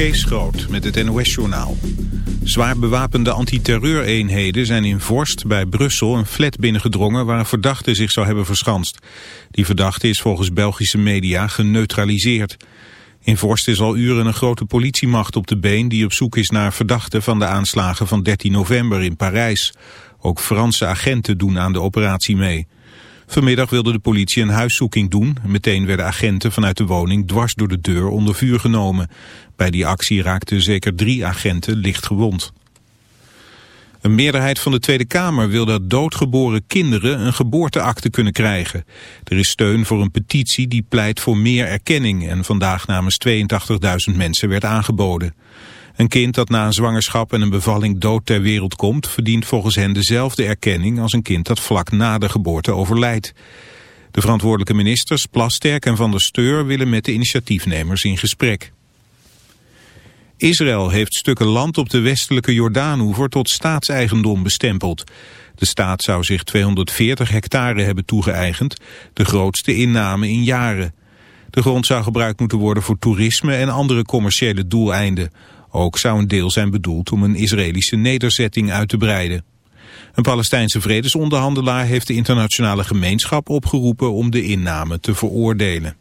Kees Groot met het NOS-journaal. Zwaar bewapende antiterreureenheden zijn in Vorst bij Brussel een flat binnengedrongen waar een verdachte zich zou hebben verschanst. Die verdachte is volgens Belgische media geneutraliseerd. In Vorst is al uren een grote politiemacht op de been die op zoek is naar verdachten van de aanslagen van 13 november in Parijs. Ook Franse agenten doen aan de operatie mee. Vanmiddag wilde de politie een huiszoeking doen. Meteen werden agenten vanuit de woning dwars door de deur onder vuur genomen. Bij die actie raakten zeker drie agenten licht gewond. Een meerderheid van de Tweede Kamer wil dat doodgeboren kinderen een geboorteakte kunnen krijgen. Er is steun voor een petitie die pleit voor meer erkenning en vandaag namens 82.000 mensen werd aangeboden. Een kind dat na een zwangerschap en een bevalling dood ter wereld komt... verdient volgens hen dezelfde erkenning als een kind dat vlak na de geboorte overlijdt. De verantwoordelijke ministers Plasterk en Van der Steur willen met de initiatiefnemers in gesprek. Israël heeft stukken land op de westelijke Jordaanoever tot staatseigendom bestempeld. De staat zou zich 240 hectare hebben toegeëigend, de grootste inname in jaren. De grond zou gebruikt moeten worden voor toerisme en andere commerciële doeleinden. Ook zou een deel zijn bedoeld om een Israëlische nederzetting uit te breiden. Een Palestijnse vredesonderhandelaar heeft de internationale gemeenschap opgeroepen om de inname te veroordelen.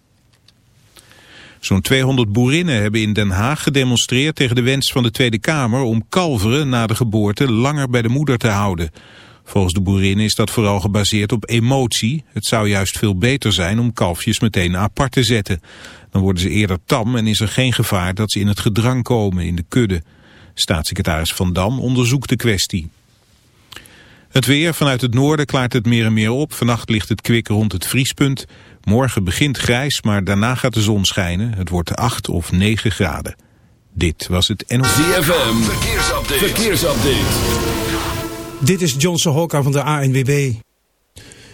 Zo'n 200 boerinnen hebben in Den Haag gedemonstreerd tegen de wens van de Tweede Kamer om kalveren na de geboorte langer bij de moeder te houden. Volgens de boerinnen is dat vooral gebaseerd op emotie. Het zou juist veel beter zijn om kalfjes meteen apart te zetten. Dan worden ze eerder tam en is er geen gevaar dat ze in het gedrang komen in de kudde. Staatssecretaris Van Dam onderzoekt de kwestie. Het weer, vanuit het noorden klaart het meer en meer op. Vannacht ligt het kwik rond het vriespunt. Morgen begint grijs, maar daarna gaat de zon schijnen. Het wordt 8 of 9 graden. Dit was het NOS. ZFM, verkeersupdate. verkeersupdate. Dit is Johnson Hokka van de ANWB.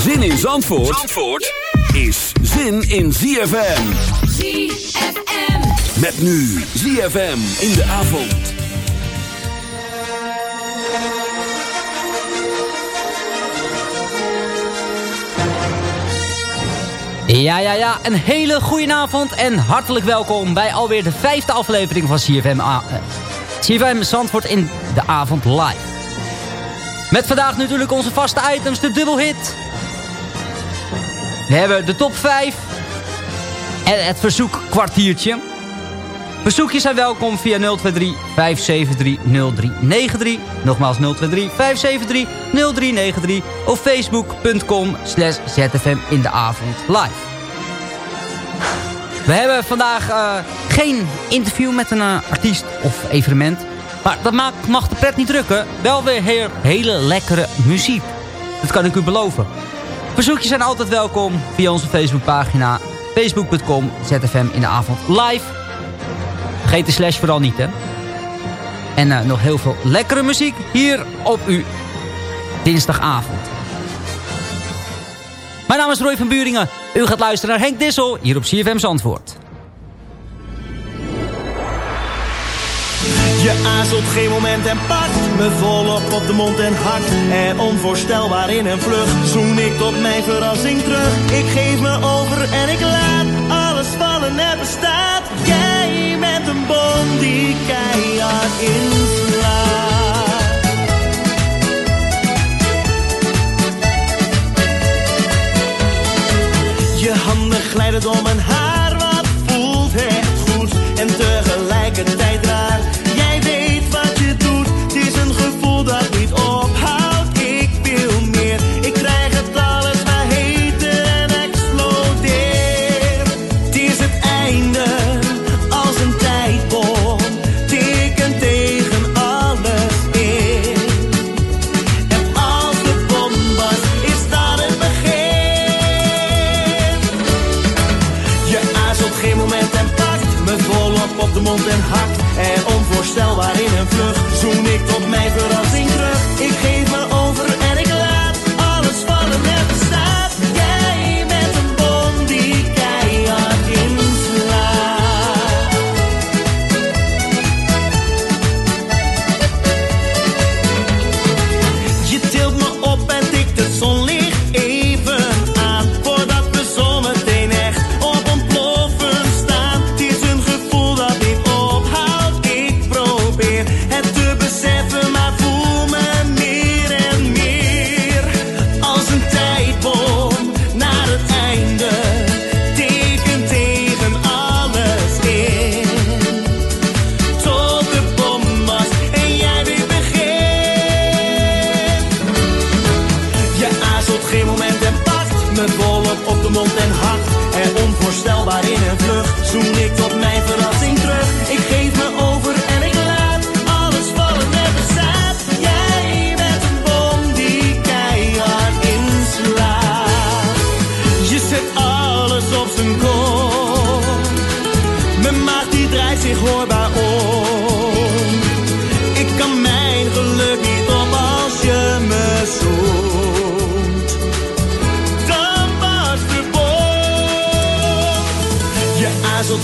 Zin in Zandvoort, Zandvoort is zin in ZFM. ZFM. Met nu ZFM in de avond. Ja, ja, ja. Een hele goede avond en hartelijk welkom bij alweer de vijfde aflevering van CFM, A- eh, CFM Zandvoort in de avond live. Met vandaag natuurlijk onze vaste items, de dubbelhit. We hebben de top 5 en het verzoekkwartiertje. Verzoekjes zijn welkom via 023 573 0393. Nogmaals 023 573 0393 of facebook.com slash zfm in de avond live. We hebben vandaag eh, Geen interview met een eh, artiest of evenement. Maar dat maakt, mag de pret niet drukken. Wel weer hele lekkere muziek. Dat kan ik u beloven. Verzoekjes zijn altijd welkom via onze Facebookpagina. Facebook.com ZFM in de avond live. Vergeet de slash vooral niet, hè. En eh, nog heel veel lekkere muziek hier op uw dinsdagavond. Mijn naam is Roy van Buringen. U gaat luisteren naar Henk Dissel hier op CFM Zandvoort. Je aarzelt geen moment en pakt me volop op de mond en hakt. En onvoorstelbaar in een vlucht zoen ik tot mijn verrassing terug. Ik geef me over en ik laat alles vallen en bestaat. Jij bent een bom die keihard inslaat. Je handen glijden door mijn haar,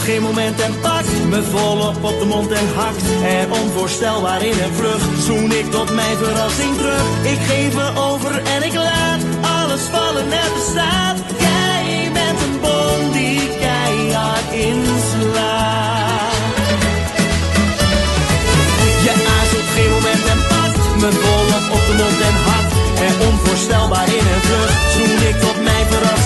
geen moment en pakt me volop op de mond en hakt. En onvoorstelbaar in een vlucht zoen ik tot mijn verrassing terug. Ik geef me over en ik laat alles vallen en bestaat. Jij bent een bom die keihard inslaat. Je aarzelt geen moment en pakt me volop op de mond en hakt. En onvoorstelbaar in een vlucht zoen ik tot mijn verrassing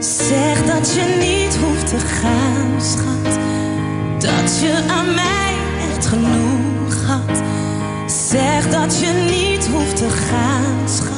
Zeg dat je niet hoeft te gaan, schat. Dat je aan mij echt genoeg had. Zeg dat je niet hoeft te gaan, schat.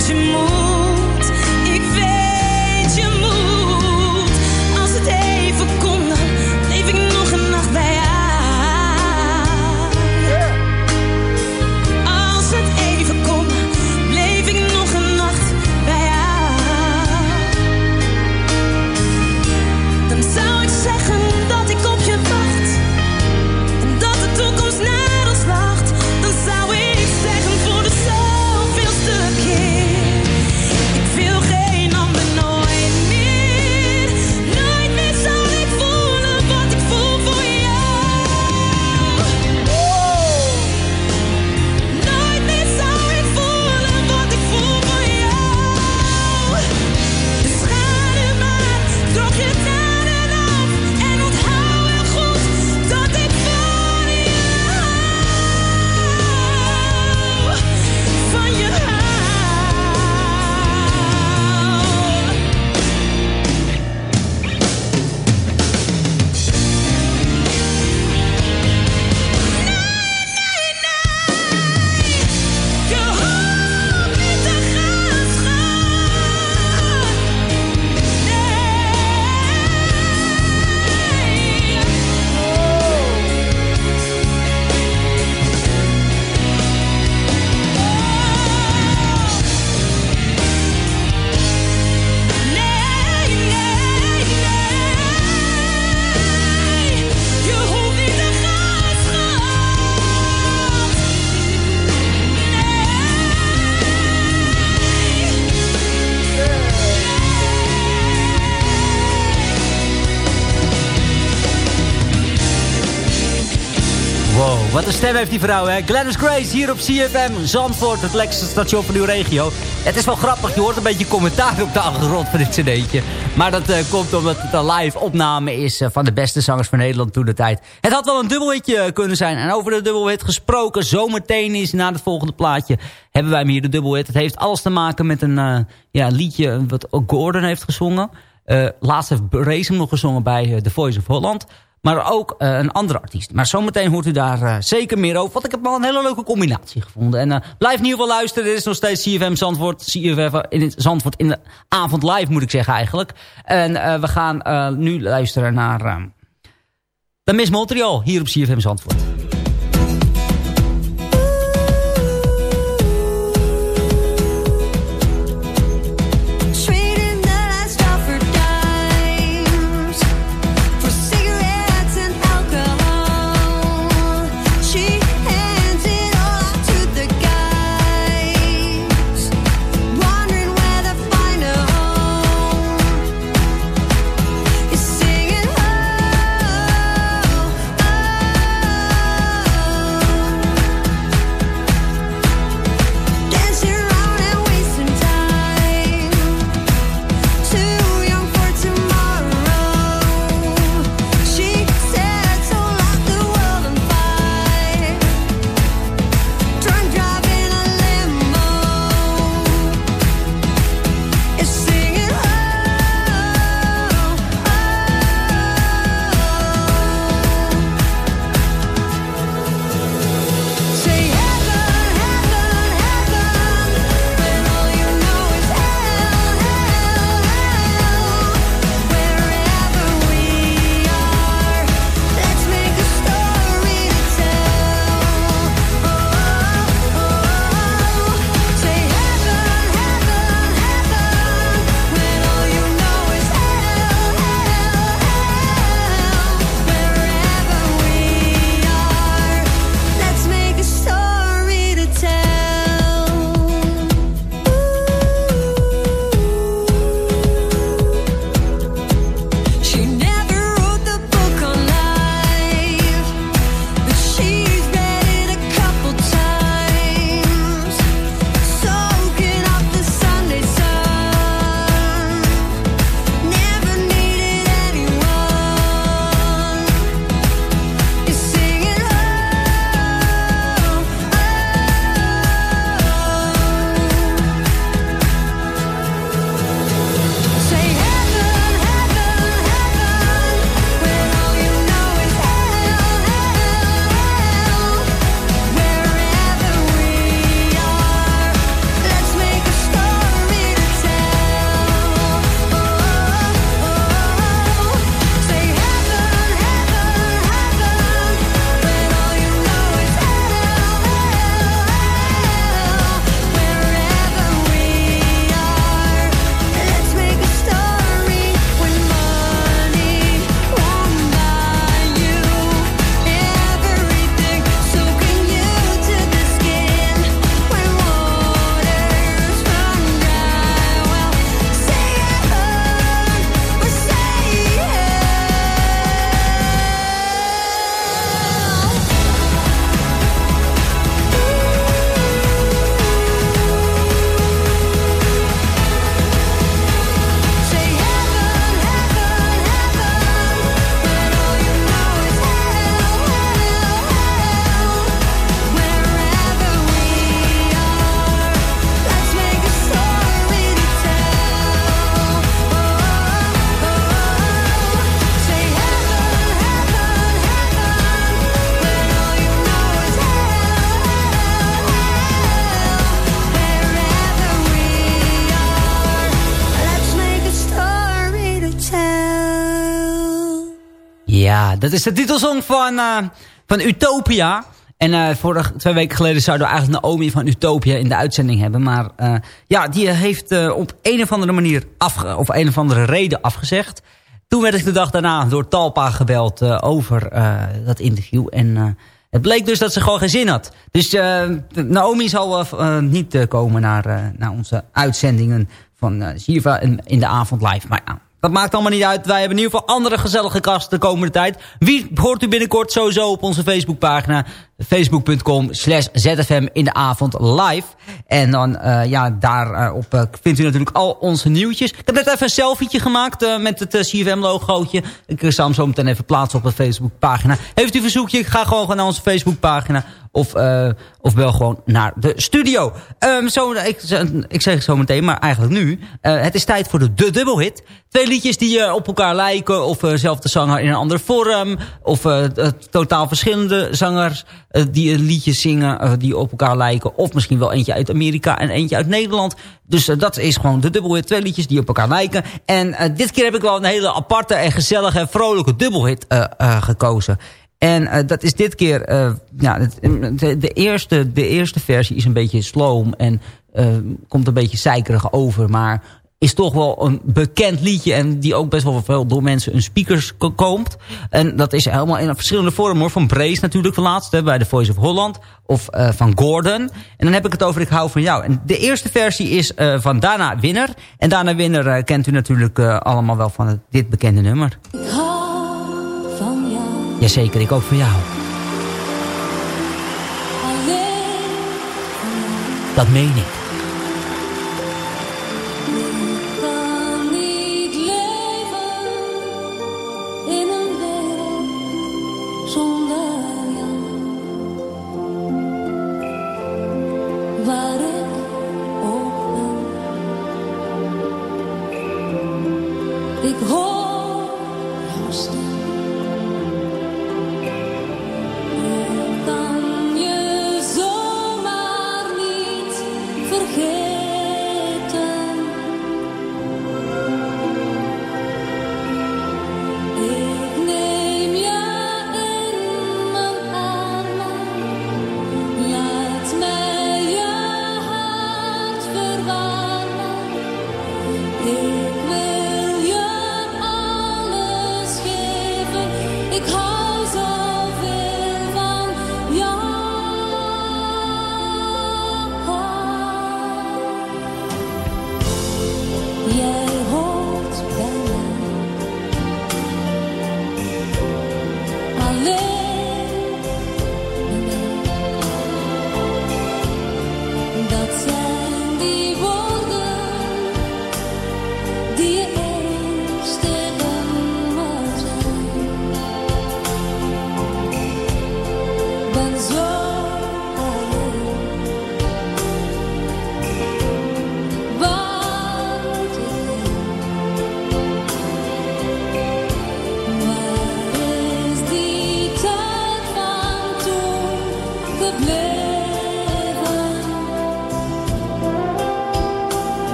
Schat, want stem heeft die vrouw, hè? Gladys Grace hier op CFM Zandvoort, het lekkerste station van uw regio. Het is wel grappig, je hoort een beetje commentaar op de achtergrond van dit cd'tje. Maar dat eh, komt omdat het een live opname is eh, van de beste zangers van Nederland toen de tijd. Het had wel een dubbelhitje eh, kunnen zijn. En over de dubbelhit gesproken, zometeen is na het volgende plaatje... hebben wij hem hier de dubbelhit. Het heeft alles te maken met een ja, liedje wat Gordon heeft gezongen. Laatst heeft hem nog gezongen bij The Voice of Holland... Maar ook eh, een andere artiest. Maar zometeen hoort u daar eh, zeker meer over. Want ik heb wel een hele leuke combinatie gevonden. En eh, blijf in ieder geval luisteren. Dit is nog steeds CFM Zandvoort. CFM in het Zandvoort in de avond live moet ik zeggen eigenlijk. En we gaan nu luisteren naar de Miss Montreal hier op CFM Zandvoort. Dat is de titelsong van, eh, van Utopia. En eh vorige, twee weken geleden zouden we eigenlijk Naomi van Utopia in de uitzending hebben. Maar eh, ja, die heeft op een of andere manier, afge of een of andere reden afgezegd. Toen werd ik de dag daarna door Talpa gebeld over dat interview. En het bleek dus dat ze gewoon geen zin had. Dus Naomi zal niet komen naar, naar onze uitzendingen van Shiva in, in de avond live. Maar ja, dat maakt allemaal niet uit. Wij hebben in ieder geval andere gezellige gasten de komende tijd. Wie hoort u binnenkort sowieso op onze Facebookpagina. Facebook.com slash ZFM in de avond live. En dan, eh, ja, daarop uh, vindt u natuurlijk al onze nieuwtjes. Ik heb net even een selfietje gemaakt eh, met het CFM-logootje. Ik zal hem zo meteen even plaatsen op de Facebookpagina. Heeft u verzoekje? Ga gewoon naar onze Facebookpagina. Of, of bel gewoon naar de studio. Um, zo, ik, ik zeg het zo meteen, maar eigenlijk nu. Het is tijd voor de, de dubbelhit. Twee liedjes die op elkaar lijken. Of uh, zelf de zanger in een ander vorm. Of totaal verschillende zangers die liedjes zingen uh, die op elkaar lijken. Of misschien wel eentje uit Amerika en eentje uit Nederland. Dus uh, dat is gewoon de dubbelhit. Twee liedjes die op elkaar lijken. En dit keer heb ik wel een hele aparte en gezellige en vrolijke dubbelhit gekozen. En dat is dit keer... Uh, ja, de, de, eerste, de eerste versie is een beetje sloom. En uh, komt een beetje zeikerig over. Maar is toch wel een bekend liedje. En die ook best wel veel door mensen een speakers koopt. En dat is helemaal in verschillende vormen hoor. Van Brace natuurlijk van laatste bij de Voice of Holland. Of uh, van Gordon. En dan heb ik het over Ik hou van jou. En de eerste versie is uh, van Dana Winner. En Dana Winner uh, kent u natuurlijk allemaal wel van het, dit bekende nummer. Ik hou van jou. Jazeker, ik ook van jou. Alleen Dat meen ik.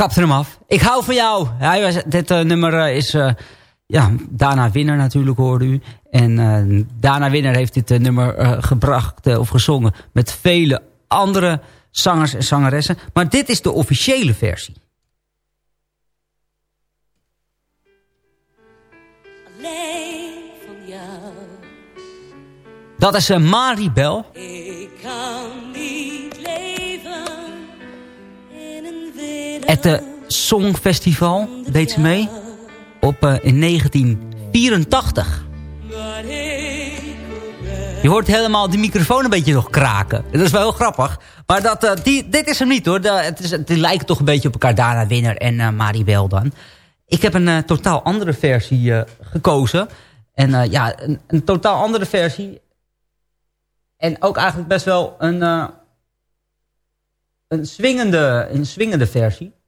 Kapte hem af. Ik hou van jou. Hij was, dit uh, nummer uh, is uh, ja, Dana Winner natuurlijk hoorde u. En eh, Dana Winner heeft dit eh, nummer eh, gebracht eh, of gezongen met vele andere zangers en zangeressen. Maar dit is de officiële versie. Alleen van jou. Dat is uh, Maribel. Ik kan Het uh, Songfestival deed ze mee. Op, uh, in 1984. waar ik ook ben. Je hoort helemaal die microfoon een beetje nog kraken. Dat is wel heel grappig. Maar dat, uh, die, dit is hem niet hoor. Het, is, het lijken toch een beetje op elkaar. Dana Winner en uh, Maribel dan. Ik heb een totaal andere versie gekozen. En ja, een, een, totaal andere versie. En ook eigenlijk best wel een, een, swingende, een swingende versie.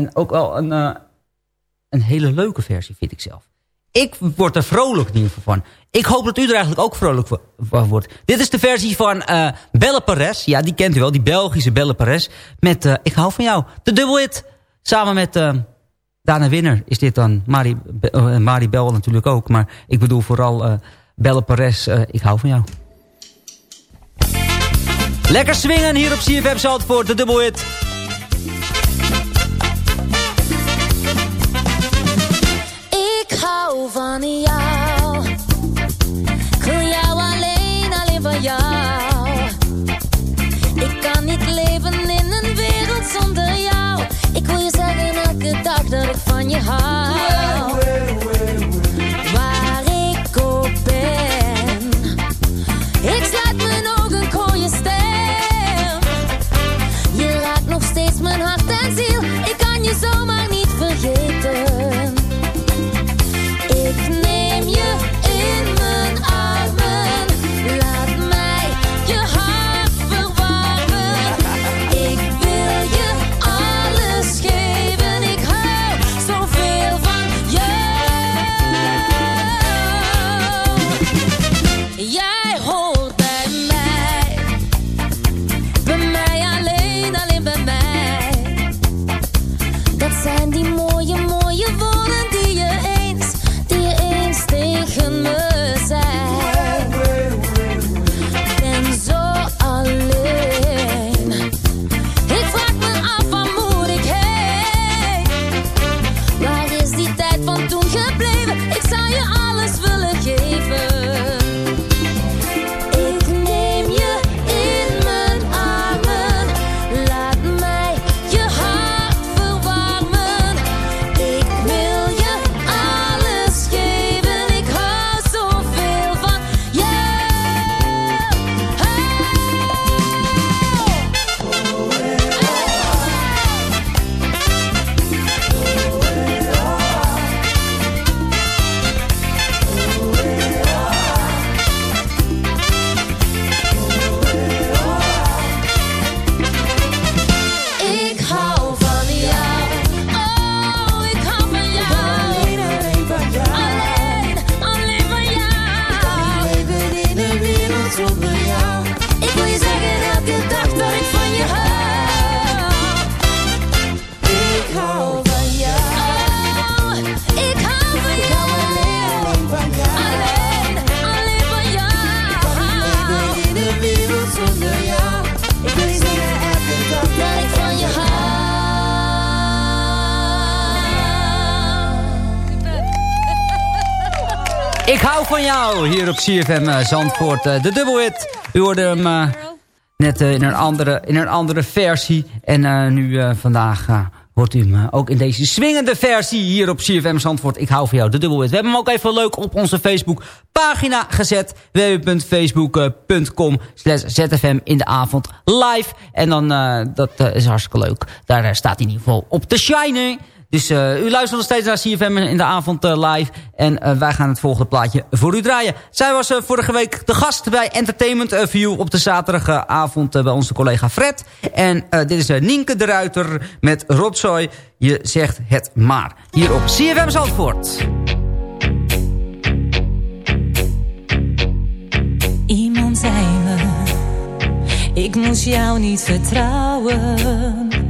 En ook wel een, uh, een hele leuke versie, vind ik zelf. Ik word er vrolijk in ieder geval van. Ik hoop dat u er eigenlijk ook vrolijk van wordt. Dit is de versie van uh, Belle Perez. Ja, die kent u wel, die Belgische Belle Perez. Met uh, Ik hou van jou. De dubbel hit. Samen met uh, Dana Winner is dit dan. Marie, Marie Bell natuurlijk ook. Maar ik bedoel vooral Belle. Uh, ik hou van jou. Lekker swingen hier op CFM Zandvoort. De dubbel hit. Van jou. Ik wil jou alleen, alleen van jou. Ik kan niet leven in een wereld zonder jou. Ik wil je zeggen elke dag dat ik van je hou. Van jou hier op CFM uh, Zandvoort. Uh, de dubbelhit. U hoorde hem uh, net in, een andere, in een andere versie. En nu vandaag hoort u hem ook in deze swingende versie hier op CFM Zandvoort. Ik hou van jou, de dubbelhit. We hebben hem ook even leuk op onze Facebook pagina gezet. www.facebook.com ZFM in de avond live. En dan, dat is hartstikke leuk. Daar staat hij in ieder geval op te shinen. Dus uh, u luistert nog steeds naar CFM in de avond uh, live. En uh, wij gaan het volgende plaatje voor u draaien. Zij was vorige week de gast bij Entertainment View op de zaterdagavond bij onze collega Fred. En dit is Nienke de Ruiter met Rotzooi. Je zegt het maar. Hier op CFM Zandvoort. Iemand zei me, ik moest jou niet vertrouwen.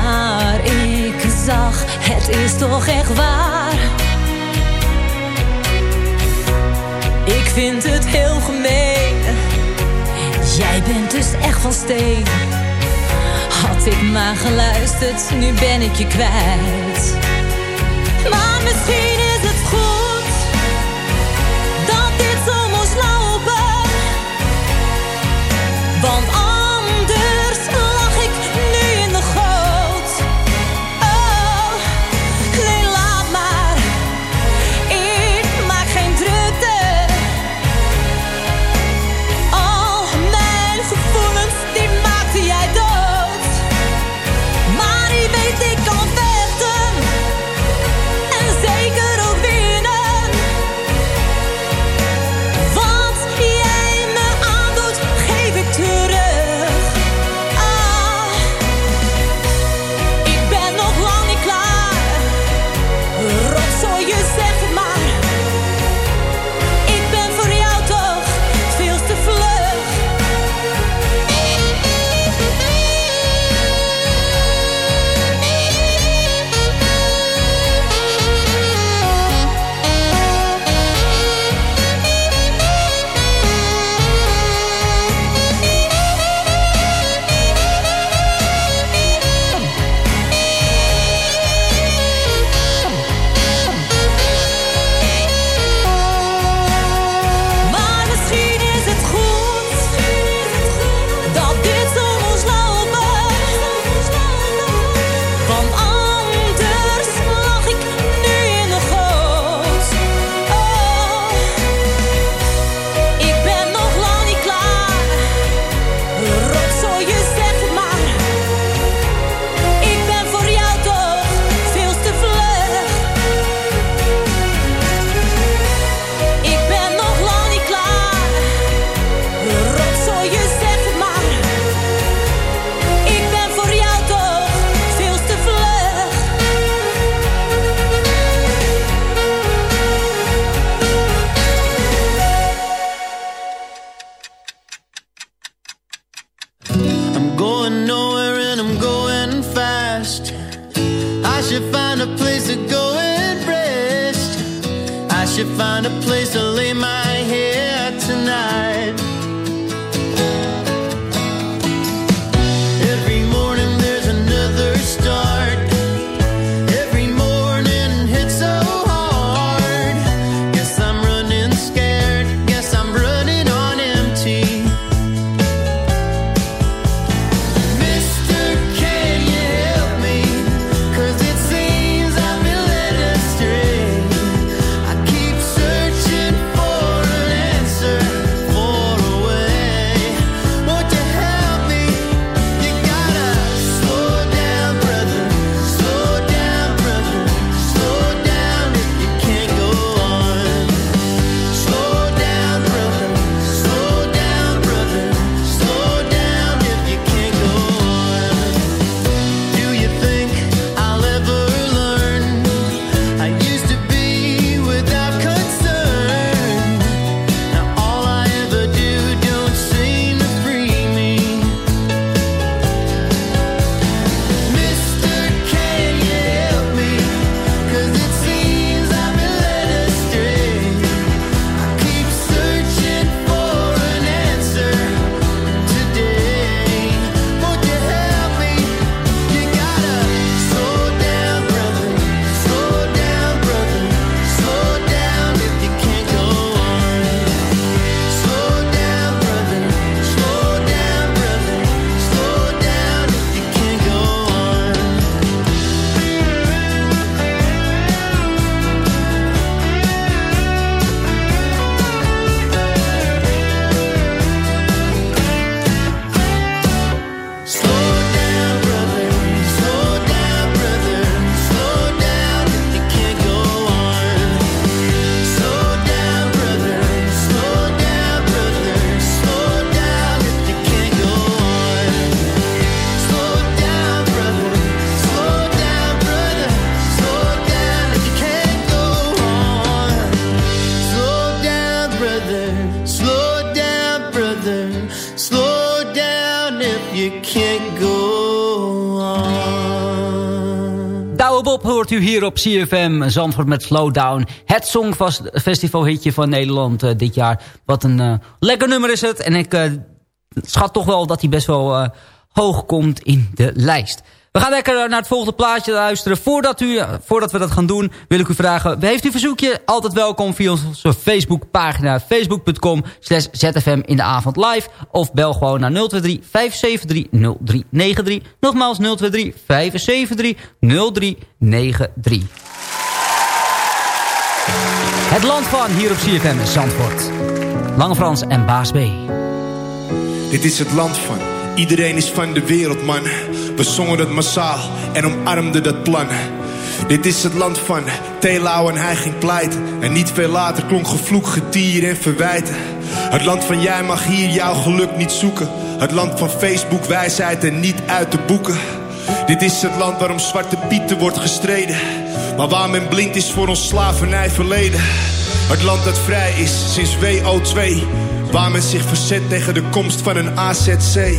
het is toch echt waar. Ik vind het heel gemeen. Jij bent dus echt van steen. Had ik maar geluisterd, nu ben ik je kwijt. Maar misschien u hier op CFM Zandvoort met Slowdown. Het Songfestivalhitje van Nederland eh, dit jaar. Wat een eh, lekker nummer is het. En ik eh, schat toch wel dat hij best wel hoog komt in de lijst. We gaan lekker naar het volgende plaatje luisteren. Voordat, u, voordat we dat gaan doen, wil ik u vragen... heeft u verzoekje? Altijd welkom via onze Facebookpagina. Facebook.com slash ZFM in de avond live. Of bel gewoon naar 023 573 0393. Nogmaals 023 573 0393. Het land van hier op CFM Zandvoort. Lange Frans en Baas B. Dit is het land van iedereen is van de wereld, man. We zongen het massaal en omarmden dat plan. Dit is het land van Telau en hij ging pleiten. En niet veel later klonk gevloek, getier en verwijten. Het land van jij mag hier jouw geluk niet zoeken. Het land van Facebook, wijsheid en niet uit te boeken. Dit is het land waarom Zwarte Pieten wordt gestreden. Maar waar men blind is voor ons slavernij verleden. Het land dat vrij is sinds WO2. Waar men zich verzet tegen de komst van een AZC.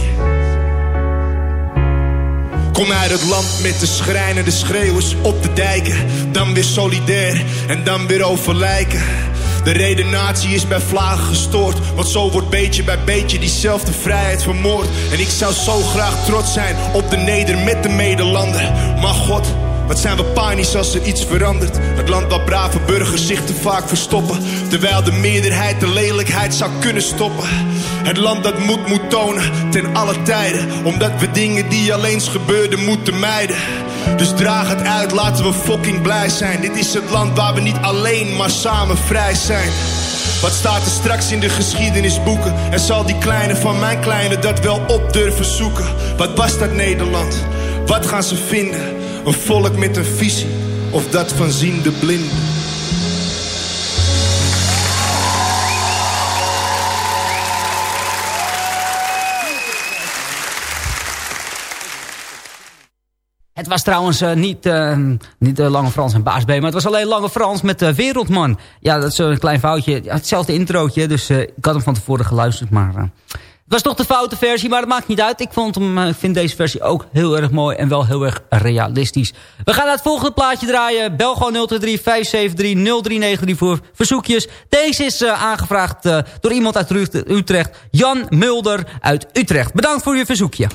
Kom uit het land met de schrijnende schreeuwers op de dijken. Dan weer solidair en dan weer over lijken. De redenatie is bij vlagen gestoord. Want zo wordt beetje bij beetje diezelfde vrijheid vermoord. En ik zou zo graag trots zijn op de neder met de medelander. Maar God, wat zijn we panisch als er iets verandert? Het land waar brave burgers zich te vaak verstoppen. Terwijl de meerderheid de lelijkheid zou kunnen stoppen. Het land dat moed moet tonen ten alle tijden. Omdat we dingen die al eens gebeurden moeten mijden. Dus draag het uit, laten we fucking blij zijn. Dit is het land waar we niet alleen, maar samen vrij zijn. Wat staat er straks in de geschiedenisboeken? En zal die kleine van mijn kleine dat wel op durven zoeken? Wat was dat Nederland? Wat gaan ze vinden? Een volk met een visie, of dat van ziende blinden? Het was trouwens eh, niet, eh, niet uh, Lange Frans en Baas B, maar het was alleen Lange Frans met uh, Wereldman. Ja, dat is een klein foutje. Hetzelfde introotje, dus ik had hem van tevoren geluisterd, maar... was toch de foute versie, maar dat maakt niet uit. Ik vond hem, ik vind deze versie ook heel erg mooi en wel heel erg realistisch. We gaan naar het volgende plaatje draaien. Bel gewoon 023 573 0393 voor verzoekjes. Deze is aangevraagd door iemand uit Utrecht. Jan Mulder uit Utrecht. Bedankt voor je verzoekje.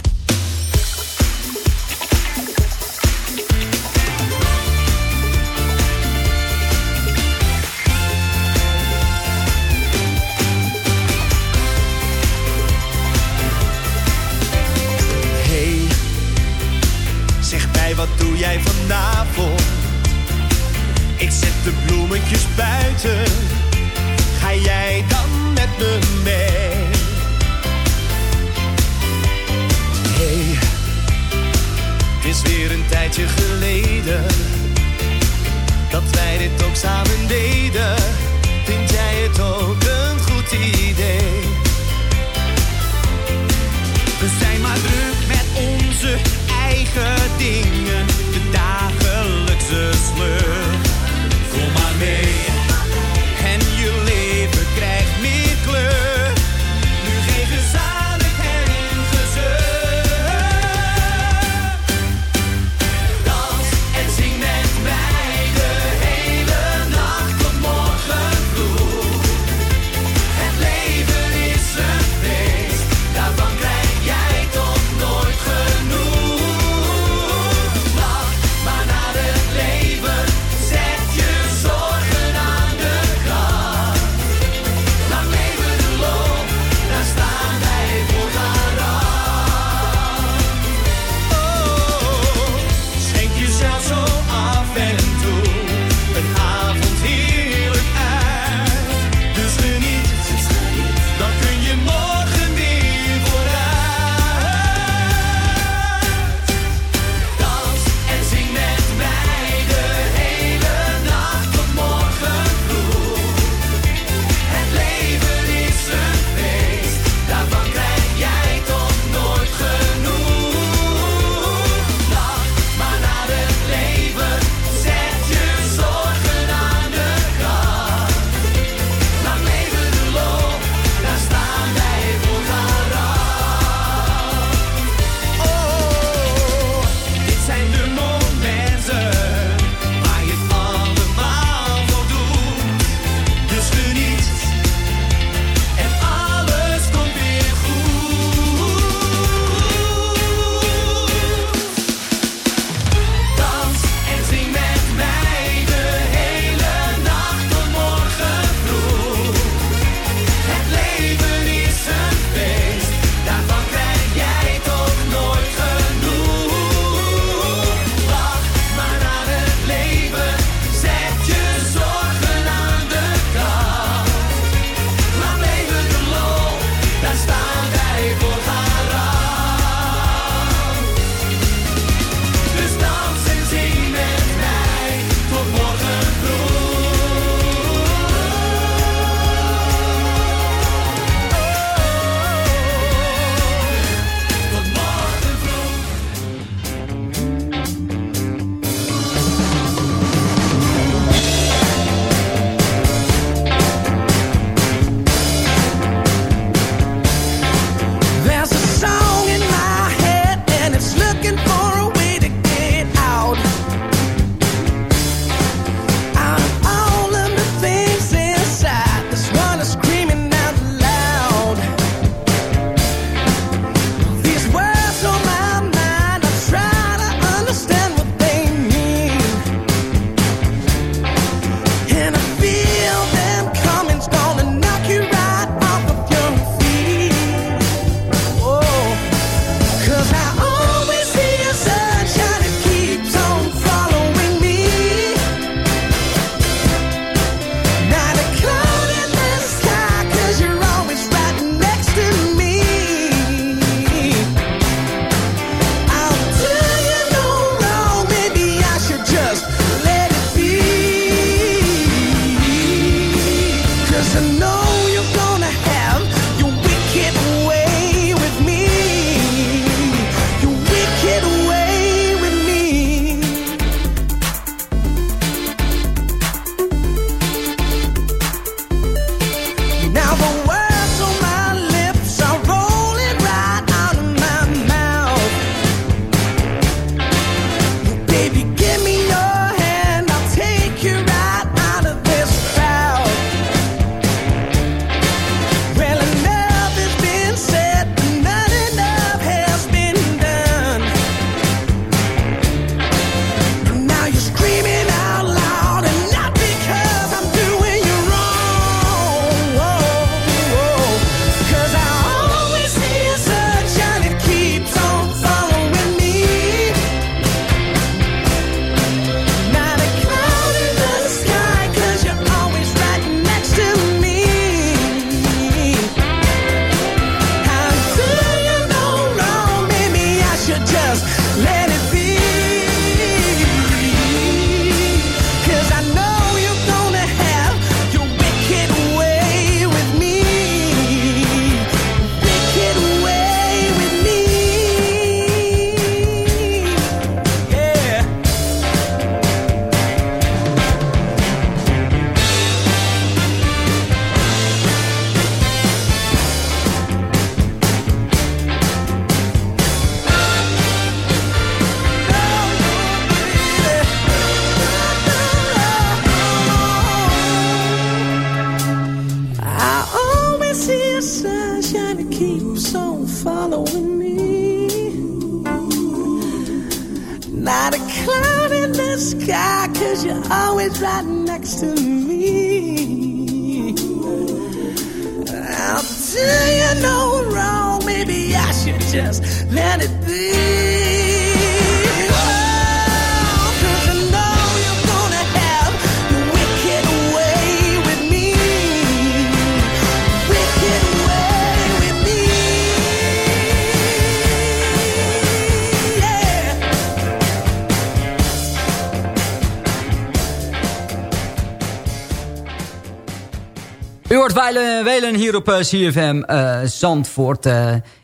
Hier op eh, CFM eh, Zandvoort.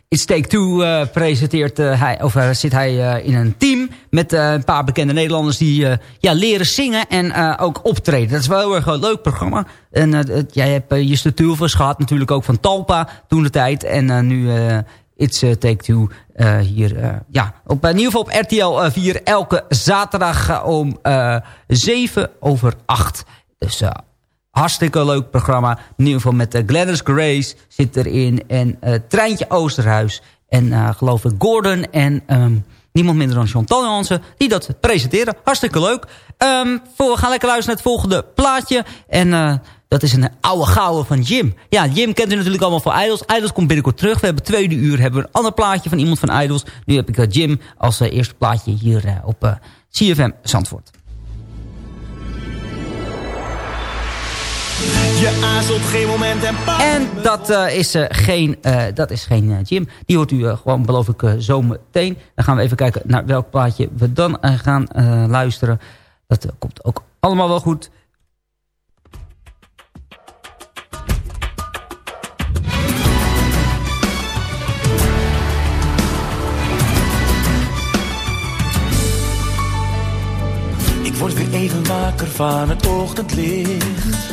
It's Take Two eh, presenteert eh, hij, of zit hij in een team met een paar bekende Nederlanders die ja, leren zingen en ook optreden. Dat is wel heel erg een leuk programma. En jij hebt uh, je Stutulvers gehad, natuurlijk ook van Talpa toen de tijd. En nu It's Take Two hier, ja, op, in ieder geval op RTL eh, 4 elke zaterdag om eh 7 over 8. Dus Hartstikke leuk programma. In ieder geval met uh, Gladys Grace zit erin. En eh Treintje Oosterhuis. En eh, geloof ik Gordon en ehm, niemand minder dan Chantal Jansen. Die dat presenteren. Hartstikke leuk. Voor, we gaan lekker luisteren naar het volgende plaatje. En eh, dat is een oude gouden van Jim. Ja, Jim kent u natuurlijk allemaal van Idols. Idols komt binnenkort terug. We hebben tweede uur hebben we een ander plaatje van iemand van Idols. Nu heb ik eh, Jim als eh, eerste plaatje hier eh, op eh, CFM Zandvoort. Je aarzelt geen moment en. En dat eh, is eh, geen, eh, dat is geen eh, Jim. Die hoort u gewoon, beloof ik, zo meteen. Dan gaan we even kijken naar welk plaatje we dan gaan luisteren. Dat komt ook allemaal wel goed. Ik word weer even wakker van het ochtendlicht.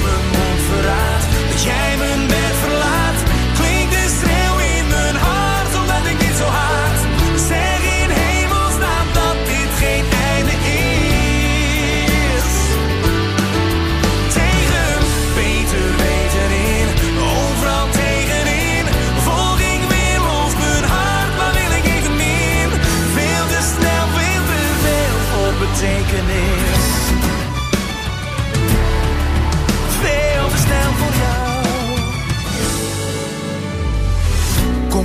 jij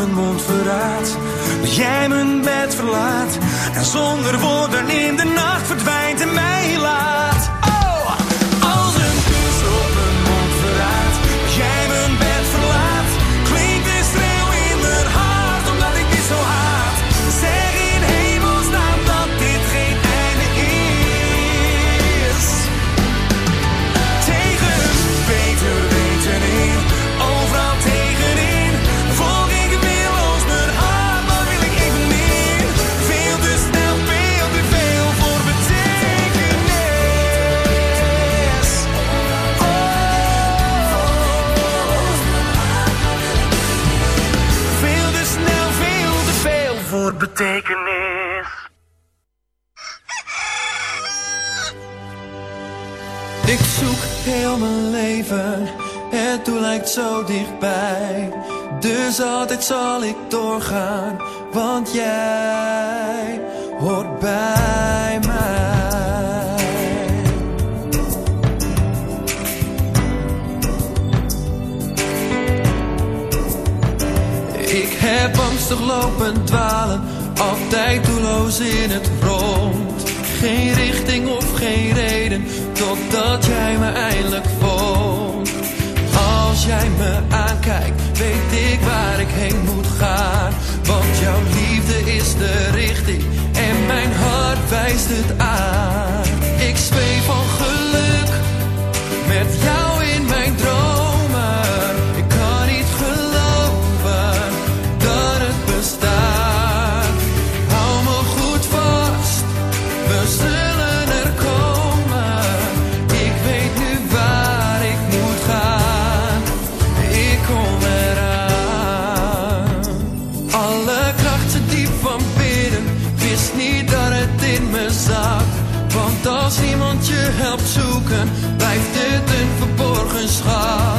mijn mond verraadt. Dat jij mijn bed verlaat. En zonder woorden in de nacht verdwijnt en mij zo dichtbij. Dus altijd zal ik doorgaan, want jij hoort bij mij. Ik heb angstig lopen dwalen, altijd doelloos in het rond. Geen richting of geen reden, totdat jij me eindelijk volgt als jij me aankijkt, weet ik waar ik heen moet gaan. Want jouw liefde is de richting en mijn hart wijst het aan. Ik zweef van geluk met jou. schaar.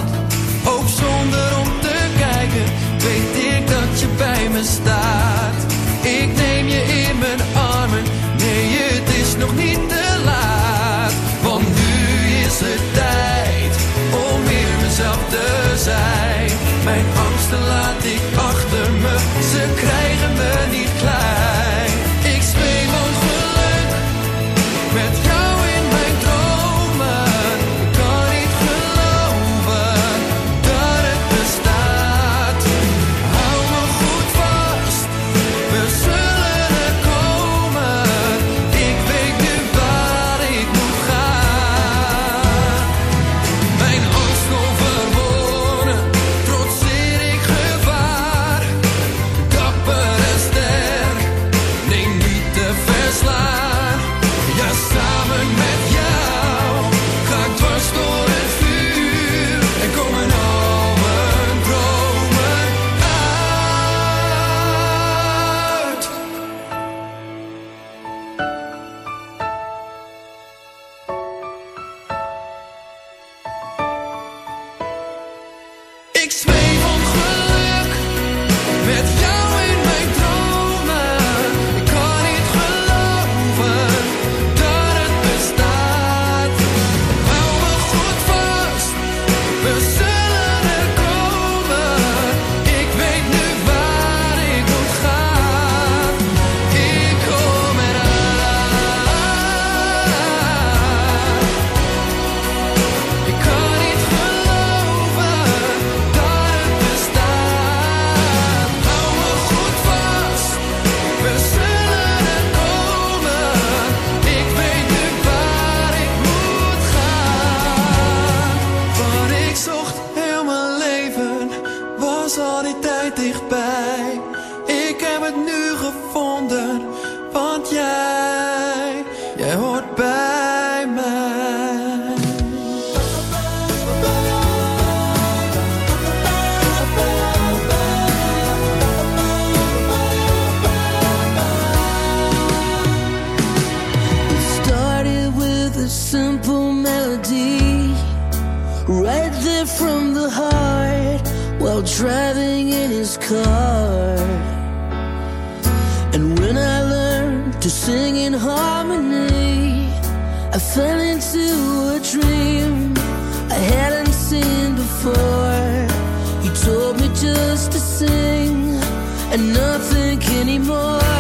fell into a dream I hadn't seen before. You told me just to sing and nothing anymore.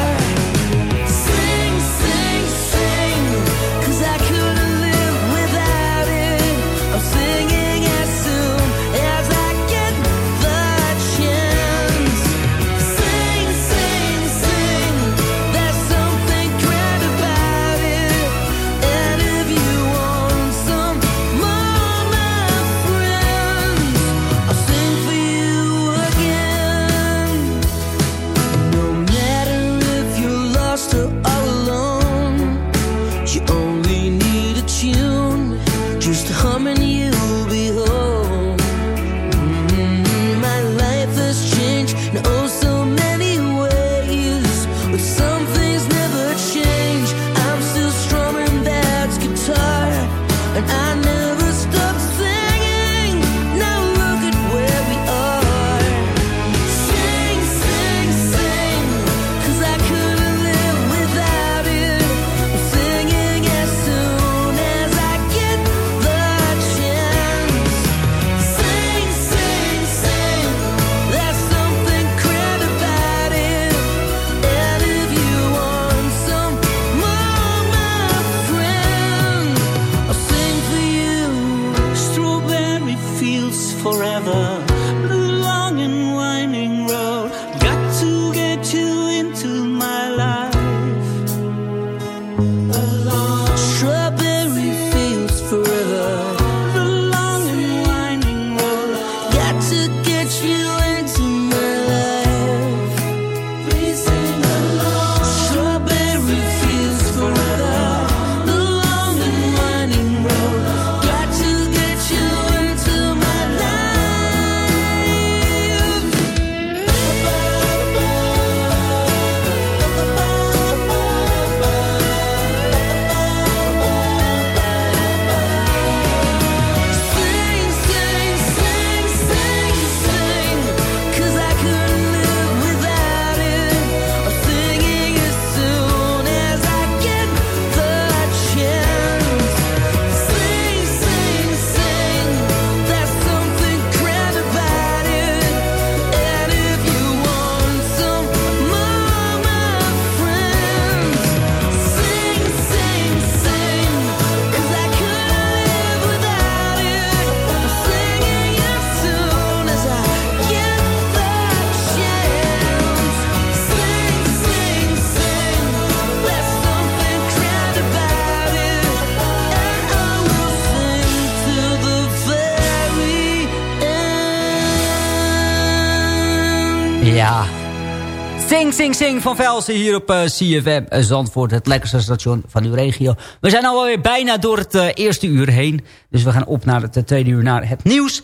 Sing, sing, sing van Velsen hier op eh, CFM eh, Zandvoort. Het lekkerste station van uw regio. We zijn alweer bijna door het eh, eerste uur heen. Dus we gaan op naar het tweede uur, naar het nieuws.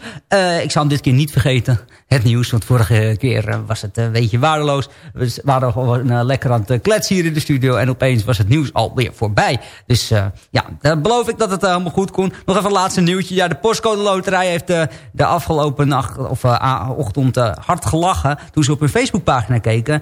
Ik zal hem dit keer niet vergeten. Het nieuws, want vorige keer was het een beetje waardeloos. We waren gewoon lekker aan het kletsen hier in de studio. En opeens was het nieuws alweer voorbij. Dus ja, dan beloof ik dat het helemaal goed kon. Nog even een laatste nieuwtje. Ja, de postcode loterij heeft de afgelopen nacht, of, ochtend hard gelachen... toen ze op hun Facebookpagina keken.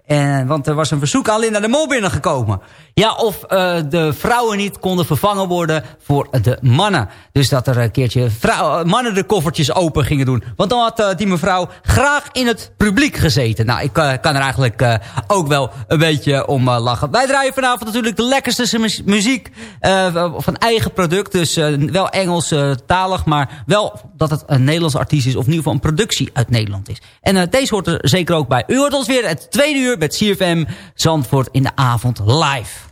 En, want er was een verzoek aan Linda de Mol binnengekomen. Ja, of eh, de vrouwen niet konden vervangen worden voor de mannen. Dus dat er een keertje eh, mannen de koffertjes open gingen doen. Want dan had eh, die mevrouw graag in het publiek gezeten. Nou, ik eh, kan er eigenlijk eh, ook wel een beetje om eh, lachen. Wij draaien vanavond natuurlijk de lekkerste mu- muziek eh, van eigen product. Dus eh, wel Engels eh, talig, maar wel dat het een Nederlands artiest is. Of in ieder geval een productie uit Nederland is. En eh, deze hoort er zeker ook bij. U hoort ons weer het tweede uur met CFM Zandvoort in de avond live.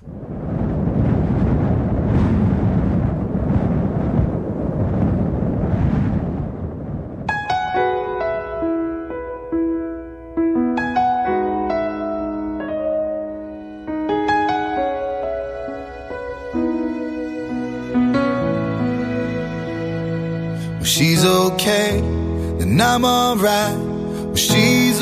When she's okay, then I'm alright. When she's